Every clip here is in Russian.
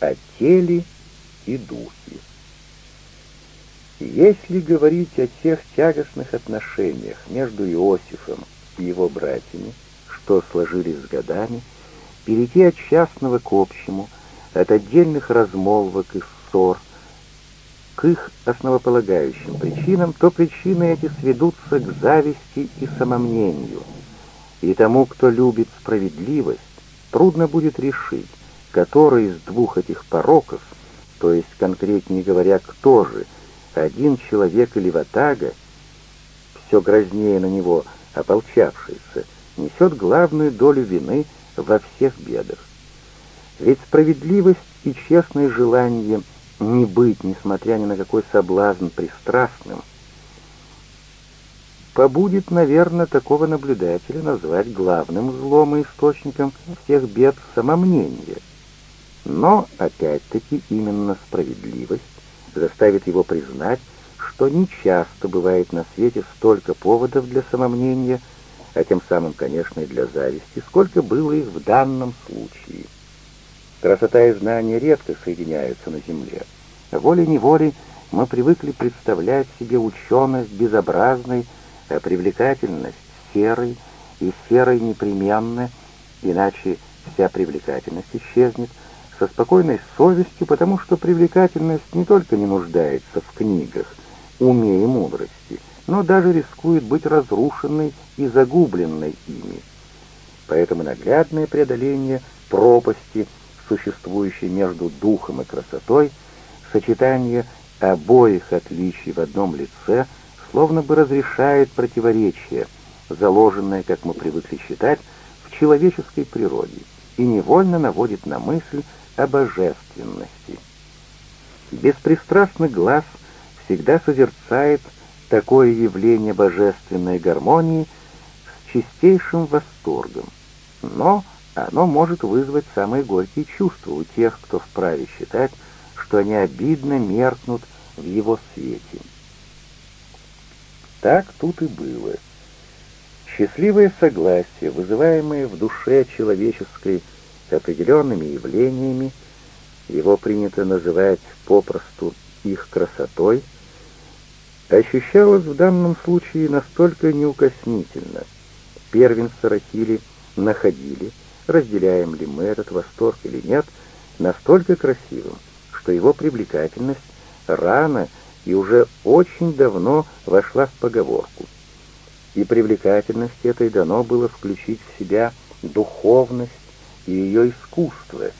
о теле и духе. Если говорить о тех тягостных отношениях между Иосифом и его братьями, что сложились с годами, перейти от частного к общему, от отдельных размолвок и ссор к их основополагающим причинам, то причины эти сведутся к зависти и самомнению. И тому, кто любит справедливость, трудно будет решить, который из двух этих пороков, то есть, конкретнее говоря, кто же – один человек или ватага, все грознее на него ополчавшийся, несет главную долю вины во всех бедах. Ведь справедливость и честное желание не быть, несмотря ни на какой соблазн, пристрастным, побудет, наверное, такого наблюдателя назвать главным злом и источником всех бед самомнения. Но, опять-таки, именно справедливость заставит его признать, что нечасто бывает на свете столько поводов для самомнения, а тем самым, конечно, и для зависти, сколько было их в данном случае. Красота и знание редко соединяются на земле. Волей-неволей мы привыкли представлять себе ученость безобразной, а привлекательность серой, и серой непременно, иначе вся привлекательность исчезнет — со спокойной совестью, потому что привлекательность не только не нуждается в книгах, уме и мудрости, но даже рискует быть разрушенной и загубленной ими. Поэтому наглядное преодоление пропасти, существующей между духом и красотой, сочетание обоих отличий в одном лице, словно бы разрешает противоречие, заложенное, как мы привыкли считать, в человеческой природе, и невольно наводит на мысль о божественности. Беспристрастный глаз всегда созерцает такое явление божественной гармонии с чистейшим восторгом, но оно может вызвать самые горькие чувства у тех, кто вправе считать, что они обидно меркнут в его свете. Так тут и было. Счастливое согласие, вызываемое в душе человеческой определенными явлениями, его принято называть попросту их красотой, ощущалось в данном случае настолько неукоснительно. Первенца Рахили находили, разделяем ли мы этот восторг или нет, настолько красивым, что его привлекательность рано и уже очень давно вошла в поговорку. И привлекательность этой дано было включить в себя духовность, и ее искусство,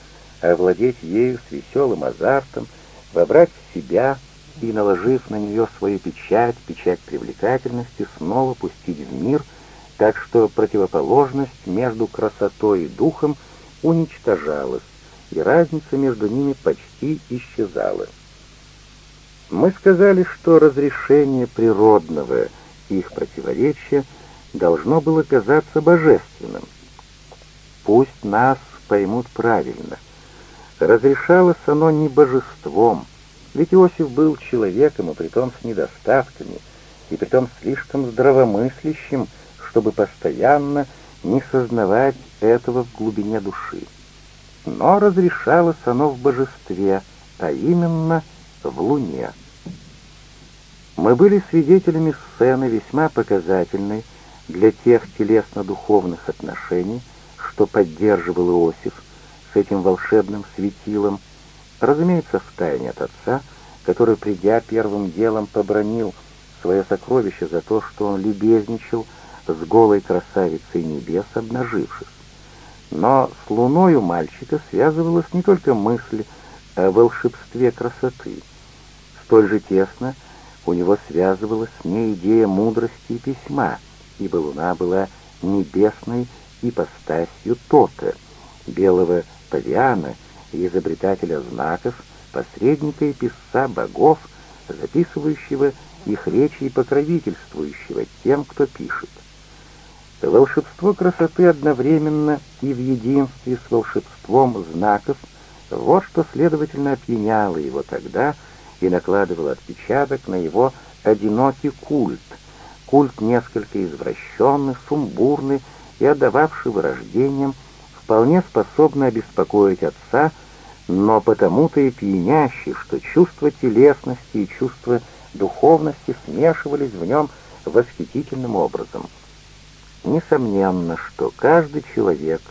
овладеть ею с веселым азартом, вобрать в себя и, наложив на нее свою печать, печать привлекательности, снова пустить в мир, так что противоположность между красотой и духом уничтожалась, и разница между ними почти исчезала. Мы сказали, что разрешение природного их противоречия должно было казаться божественным — Пусть нас поймут правильно. Разрешалось оно не божеством, ведь Иосиф был человеком, и притом с недостатками, и притом слишком здравомыслящим, чтобы постоянно не сознавать этого в глубине души. Но разрешалось оно в божестве, а именно в луне. Мы были свидетелями сцены весьма показательной для тех телесно-духовных отношений, что поддерживал Иосиф с этим волшебным светилом, разумеется, в тайне от отца, который, придя первым делом, побронил свое сокровище за то, что он любезничал с голой красавицей небес, обнажившись. Но с луной у мальчика связывалась не только мысль о волшебстве красоты. Столь же тесно у него связывалась с ней идея мудрости и письма, ибо луна была небесной ипостасью Тота, белого павиана изобретателя знаков, посредника и писца богов, записывающего их речи и покровительствующего тем, кто пишет. Волшебство красоты одновременно и в единстве с волшебством знаков, вот что, следовательно, опьяняло его тогда и накладывало отпечаток на его одинокий культ, культ несколько извращенный, сумбурный, и отдававший вырождением, вполне способны обеспокоить отца, но потому-то и пьянящий, что чувство телесности и чувство духовности смешивались в нем восхитительным образом. Несомненно, что каждый человек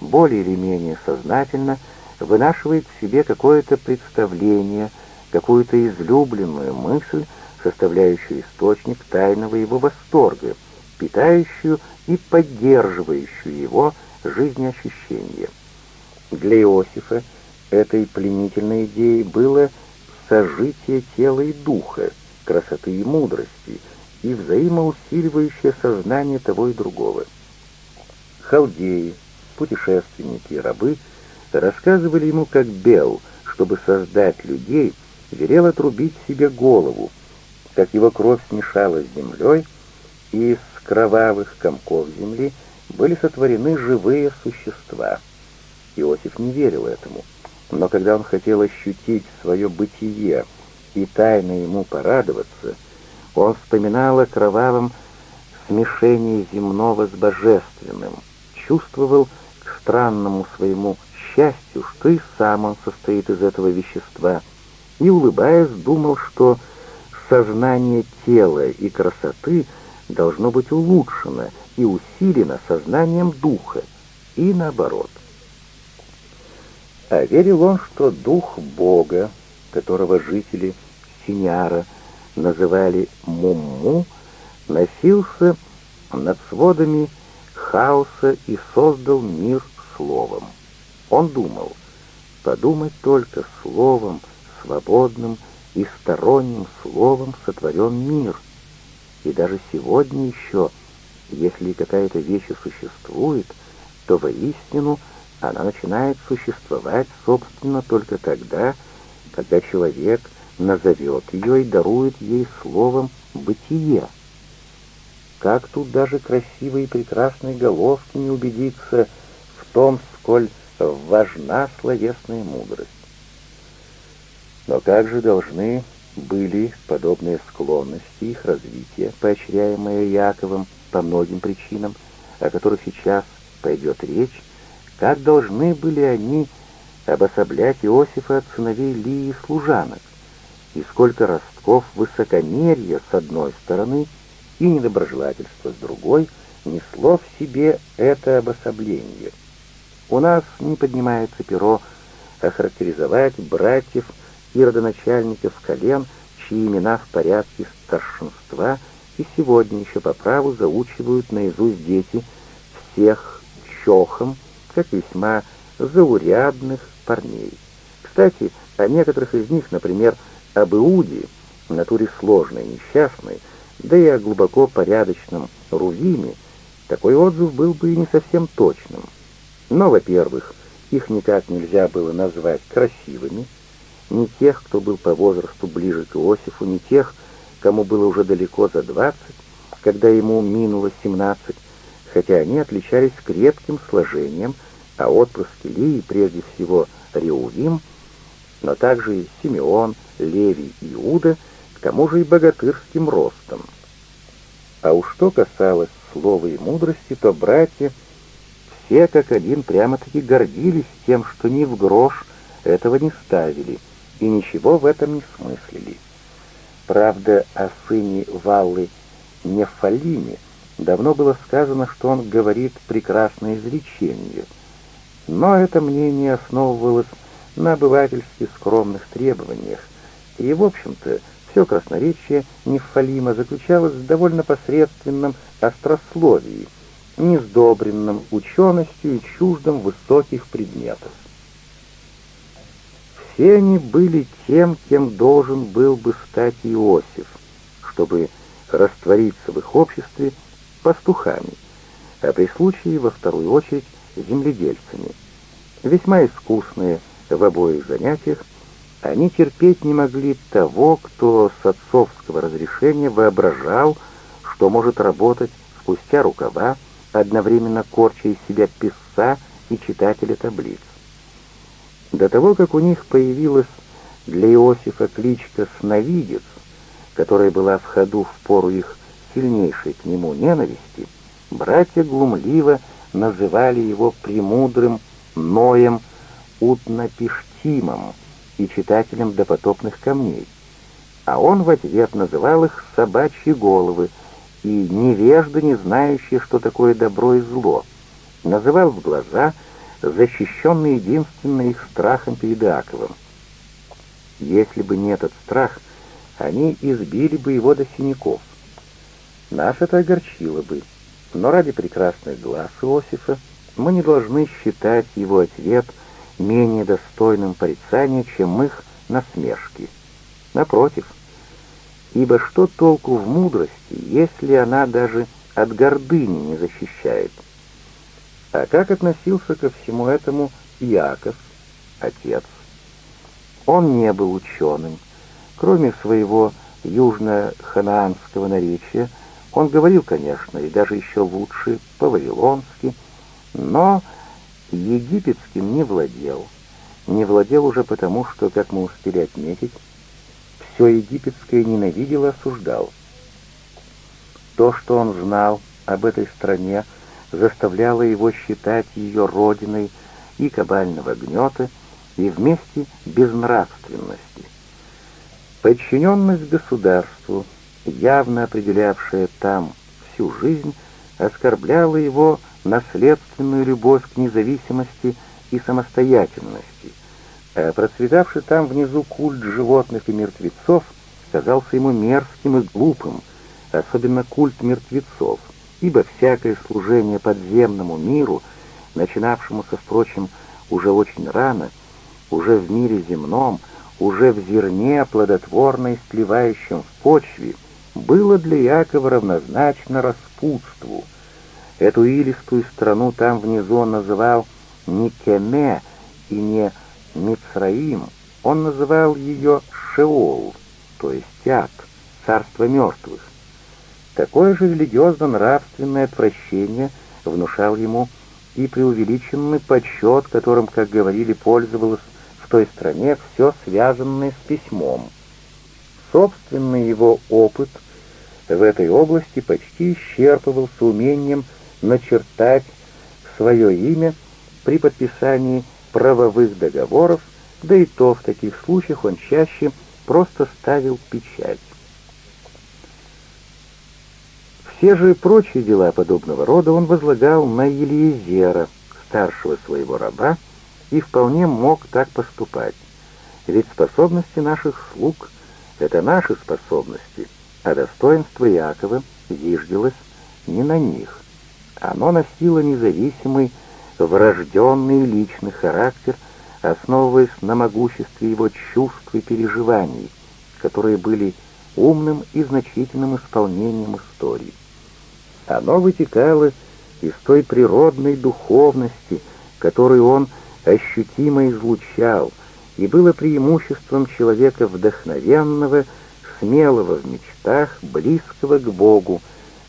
более или менее сознательно вынашивает в себе какое-то представление, какую-то излюбленную мысль, составляющую источник тайного его восторга, питающую и поддерживающую его жизнеощущение. Для Иосифа этой пленительной идеей было сожитие тела и духа, красоты и мудрости, и взаимоусиливающее сознание того и другого. Халдеи, путешественники и рабы рассказывали ему, как Бел, чтобы создать людей, велел отрубить себе голову, как его кровь смешалась с землей, и кровавых комков земли были сотворены живые существа. Иосиф не верил этому, но когда он хотел ощутить свое бытие и тайно ему порадоваться, он вспоминал о кровавом смешении земного с божественным, чувствовал к странному своему счастью, что и сам он состоит из этого вещества, и, улыбаясь, думал, что сознание тела и красоты должно быть улучшено и усилено сознанием духа, и наоборот. А верил он, что дух Бога, которого жители Синяра называли Мумму, носился над сводами хаоса и создал мир словом. Он думал, подумать только словом, свободным и сторонним словом сотворен мир. И даже сегодня еще, если какая-то вещь существует, то воистину она начинает существовать, собственно, только тогда, когда человек назовет ее и дарует ей словом «бытие». Как тут даже красивой и прекрасной головки не убедиться в том, сколь важна словесная мудрость. Но как же должны были подобные склонности их развития, поощряемые Яковом по многим причинам, о которых сейчас пойдет речь, как должны были они обособлять Иосифа от сыновей Лии и служанок, и сколько ростков высокомерия с одной стороны и недоброжелательства с другой несло в себе это обособление. У нас не поднимается перо охарактеризовать братьев и родоначальников колен, чьи имена в порядке старшинства и сегодня еще по праву заучивают наизусть дети всех чохом, как весьма заурядных парней. Кстати, о некоторых из них, например, об Иуде, натуре сложной, несчастной, да и о глубоко порядочном Рувиме, такой отзыв был бы и не совсем точным. Но, во-первых, их никак нельзя было назвать красивыми, ни тех, кто был по возрасту ближе к Иосифу, ни тех, кому было уже далеко за двадцать, когда ему минуло семнадцать, хотя они отличались крепким сложением, а отпрыски Лии, прежде всего Реувим, но также и Симеон, Левий и Иуда, к тому же и богатырским ростом. А уж что касалось слова и мудрости, то братья все как один прямо-таки гордились тем, что ни в грош этого не ставили — и ничего в этом не смыслили. Правда, о сыне Валлы Нефалиме давно было сказано, что он говорит прекрасное изречение, но это мнение основывалось на обывательски скромных требованиях, и, в общем-то, все красноречие Нефалима заключалось в довольно посредственном острословии, не сдобренном ученостью и чуждом высоких предметов. Все они были тем, кем должен был бы стать Иосиф, чтобы раствориться в их обществе пастухами, а при случае, во вторую очередь, земледельцами. Весьма искусные в обоих занятиях, они терпеть не могли того, кто с отцовского разрешения воображал, что может работать спустя рукава, одновременно корча из себя писца и читателя таблиц. До того, как у них появилась для Иосифа кличка «Сновидец», которая была в ходу в пору их сильнейшей к нему ненависти, братья глумливо называли его премудрым Ноем Утнапишти. Тимом и читателем допотопных камней, а он в ответ называл их «собачьи головы» и «невежды, не знающие, что такое добро и зло», называл в глаза, защищенный единственно их страхом перед Иаковым. Если бы не этот страх, они избили бы его до синяков. Нас это огорчило бы, но ради прекрасных глаз Иосифа мы не должны считать его ответ менее достойным порицания, чем их насмешки. Напротив, ибо что толку в мудрости, если она даже от гордыни не защищает? А как относился ко всему этому Иаков, отец? Он не был ученым. Кроме своего южно-ханаанского наречия, он говорил, конечно, и даже еще лучше по-вавилонски, но египетским не владел. Не владел уже потому, что, как мы успели отметить, все египетское ненавидел и осуждал. То, что он знал об этой стране, заставляло его считать ее родиной и кабального гнета, и вместе безнравственности. Подчиненность государству, явно определявшая там всю жизнь, оскорбляла его наследственную любовь к независимости и самостоятельности, а процветавший там внизу культ животных и мертвецов казался ему мерзким и глупым, особенно культ мертвецов, ибо всякое служение подземному миру, начинавшемуся, впрочем, уже очень рано, уже в мире земном, уже в зерне, плодотворно и сливающем в почве, было для Якова равнозначно распутству — Эту илистую страну там внизу он называл не Кеме и не Мицраим, он называл ее Шеол, то есть Ад, царство мертвых. Такое же религиозно-нравственное отвращение внушал ему и преувеличенный почет, которым, как говорили, пользовалось в той стране все связанное с письмом. Собственный его опыт в этой области почти исчерпывался умением начертать свое имя при подписании правовых договоров, да и то в таких случаях он чаще просто ставил печать. Все же прочие дела подобного рода он возлагал на Елиезера, старшего своего раба, и вполне мог так поступать. Ведь способности наших слуг — это наши способности, а достоинство Иакова зиждилось не на них. Оно носило независимый, врожденный личный характер, основываясь на могуществе его чувств и переживаний, которые были умным и значительным исполнением истории. Оно вытекало из той природной духовности, которую он ощутимо излучал, и было преимуществом человека вдохновенного, смелого в мечтах, близкого к Богу,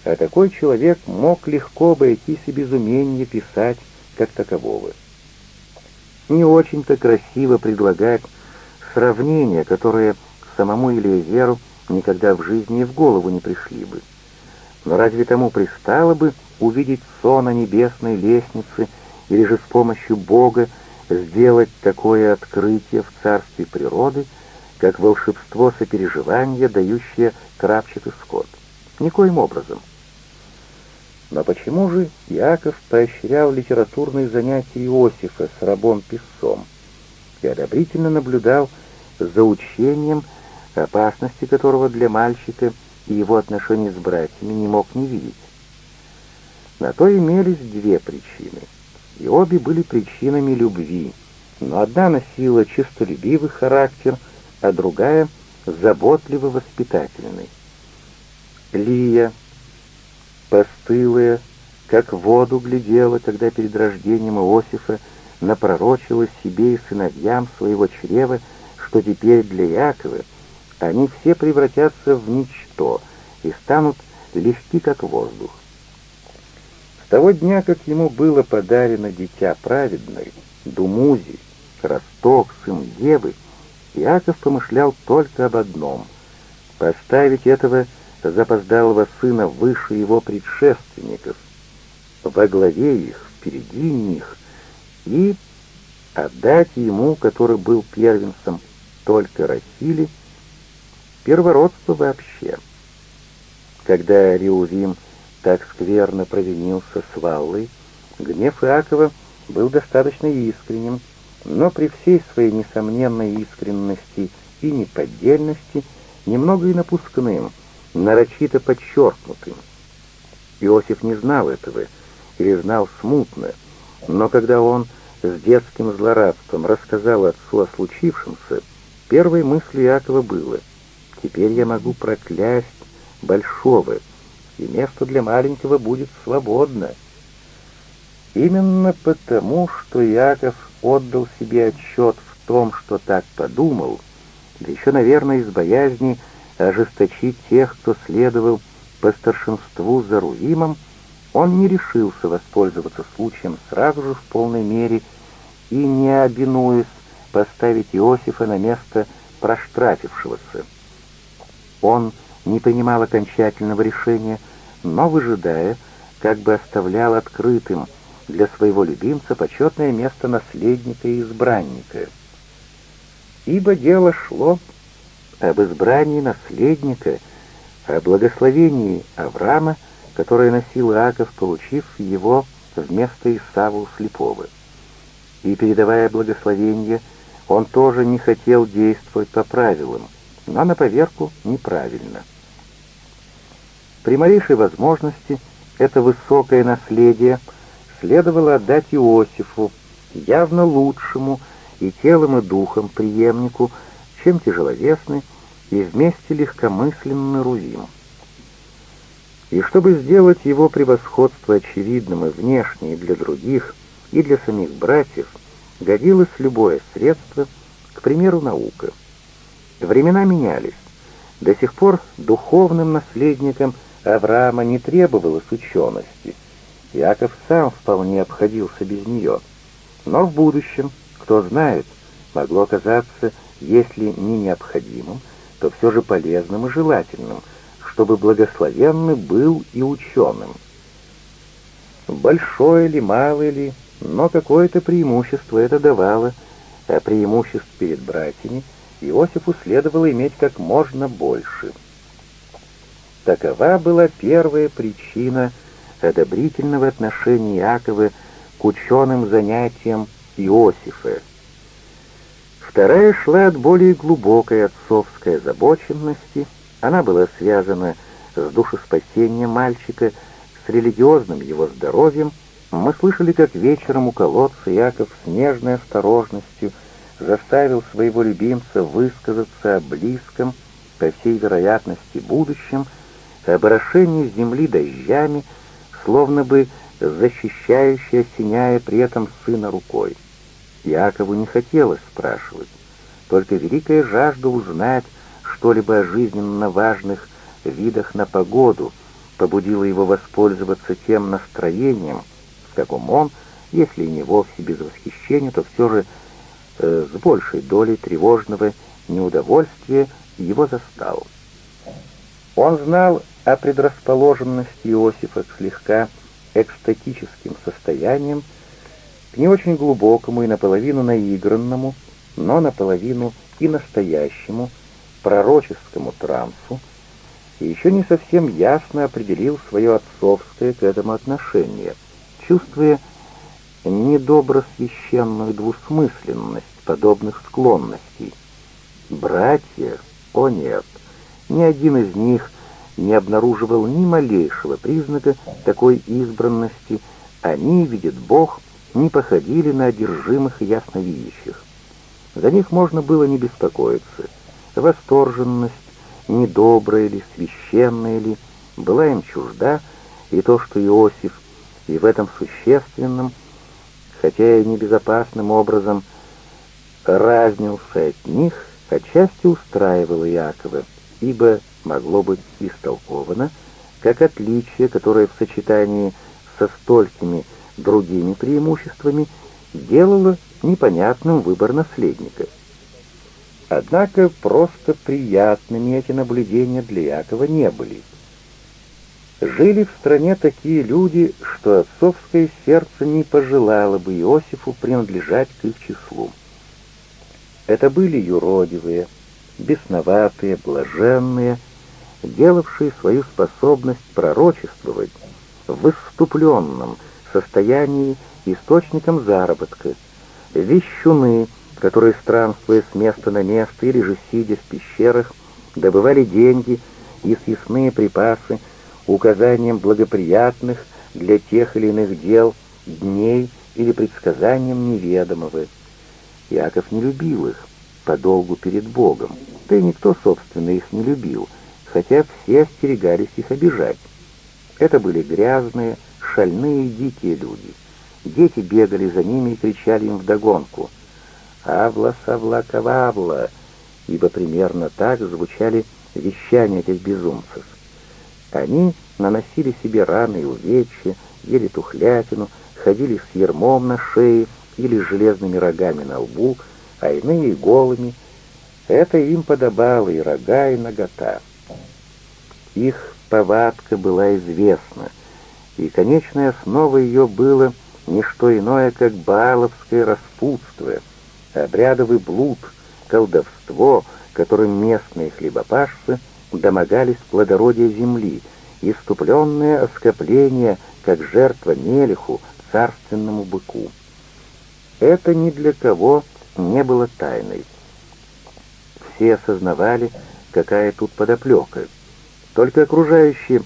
а такой человек мог легко обойтись и без умения писать как такового. Не очень-то красиво предлагать сравнения, которые самому Илиезеру никогда в жизни и в голову не пришли бы. Но разве тому пристало бы увидеть сон о небесной лестнице или же с помощью Бога сделать такое открытие в царстве природы, как волшебство сопереживания, дающее крапчатый скот? Никоим образом. Но почему же Иаков поощрял литературные занятия Иосифа с рабом Песцом и одобрительно наблюдал за учением, опасности которого для мальчика и его отношений с братьями не мог не видеть? На то имелись две причины, и обе были причинами любви, но одна носила чистолюбивый характер, а другая — заботливо-воспитательный. Лия — постылая, как в воду глядела, когда перед рождением Иосифа напророчила себе и сыновьям своего чрева, что теперь для Якова они все превратятся в ничто и станут легки, как воздух. С того дня, как ему было подарено дитя праведное, Думузи, Росток, сын Евы, Иаков помышлял только об одном — поставить этого запоздалого сына выше его предшественников, во главе их, впереди них, и отдать ему, который был первенцем только Рахили, первородство вообще. Когда Реувим так скверно провинился с Валлой, гнев Иакова был достаточно искренним, но при всей своей несомненной искренности и неподдельности немного и напускным, нарочито подчеркнутым. Иосиф не знал этого, или знал смутно, но когда он с детским злорадством рассказал отцу о случившемся, первой мыслью Якова было «Теперь я могу проклясть большого, и место для маленького будет свободно». Именно потому, что Яков отдал себе отчет в том, что так подумал, да еще, наверное, из боязни ожесточить тех, кто следовал по старшинству за Рувимом, он не решился воспользоваться случаем сразу же в полной мере и, не обинуясь, поставить Иосифа на место проштрафившегося. Он не принимал окончательного решения, но, выжидая, как бы оставлял открытым для своего любимца почетное место наследника и избранника. Ибо дело шло об избрании наследника, о благословении Авраама, которое носил Иаков, получив его вместо Исаву слепого. И, передавая благословение, он тоже не хотел действовать по правилам, но на поверку неправильно. При малейшей возможности это высокое наследие следовало отдать Иосифу, явно лучшему и телом и духом преемнику, чем тяжеловесный и вместе легкомысленный Рувим. И чтобы сделать его превосходство очевидным и внешне и для других, и для самих братьев, годилось любое средство, к примеру, наука. Времена менялись. До сих пор духовным наследникам Авраама не требовалось учености. Яков сам вполне обходился без нее. Но в будущем, кто знает, могло оказаться, если не необходимым, то все же полезным и желательным — чтобы благословенный был и ученым. Большое ли, малое ли, но какое-то преимущество это давало, а преимуществ перед братьями Иосифу следовало иметь как можно больше. Такова была первая причина одобрительного отношения Иакова к ученым занятиям Иосифа. Вторая шла от более глубокой отцовской озабоченности она была связана с душеспасением мальчика, с религиозным его здоровьем. Мы слышали, как вечером у колодца Яков с нежной осторожностью заставил своего любимца высказаться о близком, по всей вероятности, будущем, об орошении земли дождями, словно бы защищающая, осеняя при этом сына рукой. Якову не хотелось спрашивать, только великая жажда узнать, что-либо о жизненно важных видах на погоду побудило его воспользоваться тем настроением, в каком он, если и не вовсе без восхищения, то все же с большей долей тревожного неудовольствия его застал. Он знал о предрасположенности Иосифа к слегка экстатическим состояниям, к не очень глубокому и наполовину наигранному, но наполовину и настоящему, пророческому трансу и еще не совсем ясно определил свое отцовское к этому отношение, чувствуя недобросвященную двусмысленность подобных склонностей. Братья, о нет, ни один из них не обнаруживал ни малейшего признака такой избранности, они, видит Бог, не походили на одержимых ясновидящих. За них можно было не беспокоиться — восторженность, недобрая ли, священная ли, была им чужда, и то, что Иосиф и в этом существенном, хотя и небезопасным образом, разнился от них, отчасти устраивало Иакова, ибо могло быть истолковано как отличие, которое в сочетании со столькими другими преимуществами делало непонятным выбор наследника. Однако просто приятными эти наблюдения для Якова не были. Жили в стране такие люди, что отцовское сердце не пожелало бы Иосифу принадлежать к их числу. Это были юродивые, бесноватые, блаженные, делавшие свою способность пророчествовать в выступленном состоянии источником заработка, вещуны, которые, странствуя с места на место или же сидя в пещерах, добывали деньги и съестные припасы указанием благоприятных для тех или иных дел дней или предсказанием неведомого. Яков не любил их подолгу перед Богом, да и никто, собственно, их не любил, хотя все остерегались их обижать. Это были грязные, шальные и дикие люди. Дети бегали за ними и кричали им вдогонку «Авла, Савла, Кававла!» ибо примерно так звучали вещания этих безумцев. Они наносили себе раны и увечья, ели тухлятину, ходили с ермом на шее или с железными рогами на лбу, а иные голыми. Это им подобало и рога, и нагота. Их повадка была известна, и конечная основа ее было не что иное, как бааловское распутство, обрядовый блуд, колдовство, которым местные хлебопашцы домогались плодородия земли, иступленное оскопление, как жертва мелеху, царственному быку. Это ни для кого не было тайной. Все осознавали, какая тут подоплека. Только окружающие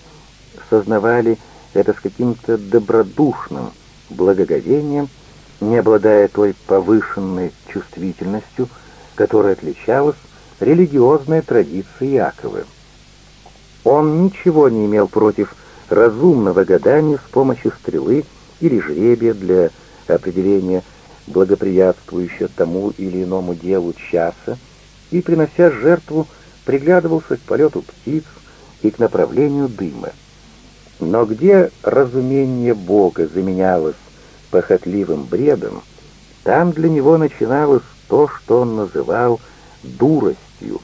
сознавали это с каким-то добродушным благоговением, не обладая той повышенной чувствительностью, которая отличалась религиозной традицией Якова. Он ничего не имел против разумного гадания с помощью стрелы или жребия для определения благоприятствующего тому или иному делу часа, и, принося жертву, приглядывался к полету птиц и к направлению дыма. Но где разумение Бога заменялось похотливым бредом, там для него начиналось то, что он называл дуростью,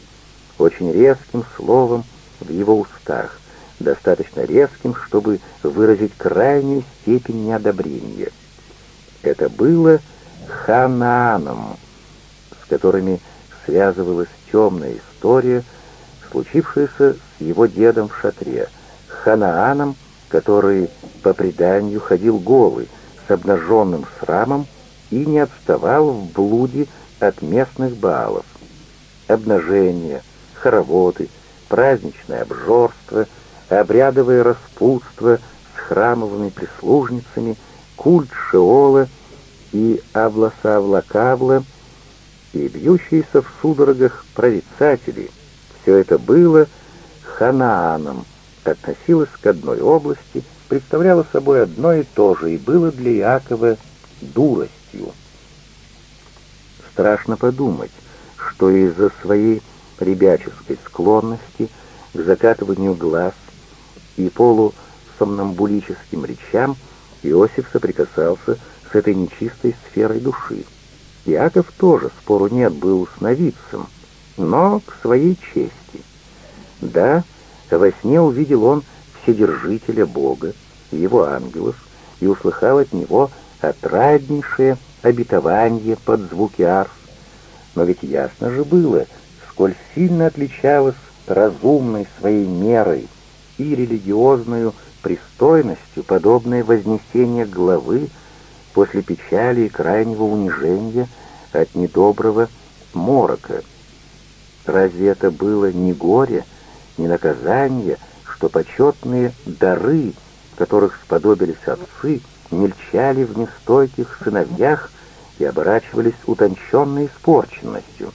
очень резким словом в его устах, достаточно резким, чтобы выразить крайнюю степень неодобрения. Это было Ханааном, с которыми связывалась темная история, случившаяся с его дедом в шатре, Ханааном, который по преданию ходил голый, с обнаженным срамом и не отставал в блуде от местных баалов. Обнажение, хороводы, праздничное обжорство, обрядовое распутство с храмовыми прислужницами, культ Шеола и Авласавла-Кавла и бьющиеся в судорогах прорицатели. Все это было Ханааном, относилось к одной области, представляло собой одно и то же и было для Иакова дуростью. Страшно подумать, что из-за своей ребяческой склонности к закатыванию глаз и полусомнамбулическим речам Иосиф соприкасался с этой нечистой сферой души. Иаков тоже, спору нет, был сновидцем, но к своей чести. Да, во сне увидел он Вседержителя Бога, его ангелов, и услыхал от него отраднейшее обетование под звуки арф. Но ведь ясно же было, сколь сильно отличалась разумной своей мерой и религиозную пристойностью подобное вознесение главы после печали и крайнего унижения от недоброго морока. Разве это было не горе, не наказание, что почетные дары, которых сподобились отцы, мельчали в нестойких сыновьях и оборачивались утонченной испорченностью?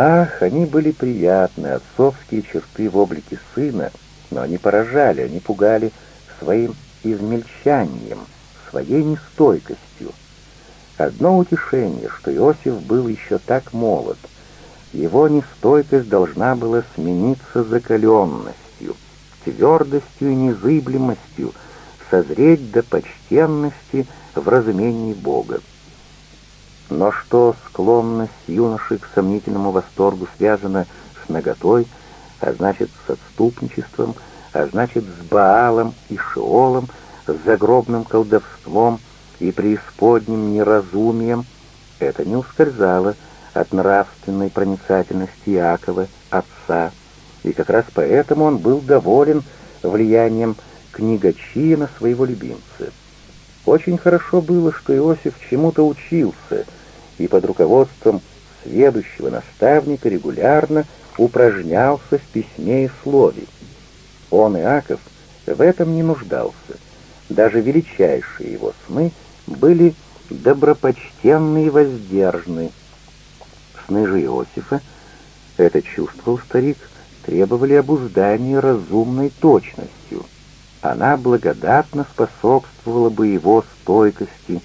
Ах, они были приятны, отцовские черты в облике сына, но они поражали, они пугали своим измельчанием, своей нестойкостью. Одно утешение, что Иосиф был еще так молод. Его нестойкость должна была смениться закаленностью, твердостью и незыблемостью, созреть до почтенности в разумении Бога. Но что склонность юноши к сомнительному восторгу связана с наготой, а значит с отступничеством, а значит с Баалом и Шиолом, с загробным колдовством и преисподним неразумием, это не ускользало от нравственной проницательности Иакова, отца, и как раз поэтому он был доволен влиянием книгачи на своего любимца. Очень хорошо было, что Иосиф чему-то учился, и под руководством следующего наставника регулярно упражнялся в письме и слове. Он, Иаков, в этом не нуждался. Даже величайшие его сны были добропочтенны и воздержны. Сны же Иосифа, это чувствовал старик, требовали обуздания разумной точностью. Она благодатно способствовала бы его стойкости,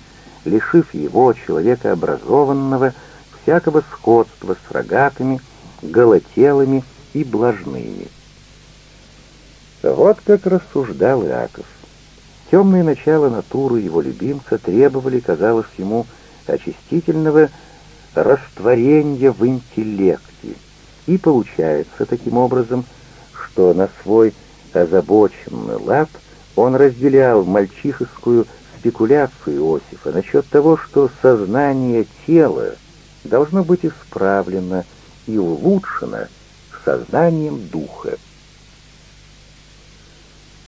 лишив его, человека образованного, всякого сходства с рогатыми, голотелыми и блажными. Вот как рассуждал Иаков. Темные начала натуры его любимца требовали, казалось ему, очистительного растворения в интеллекте. И получается таким образом, что на свой озабоченный лад он разделял мальчишескую спекуляцию Иосифа насчет того, что сознание тела должно быть исправлено и улучшено сознанием духа.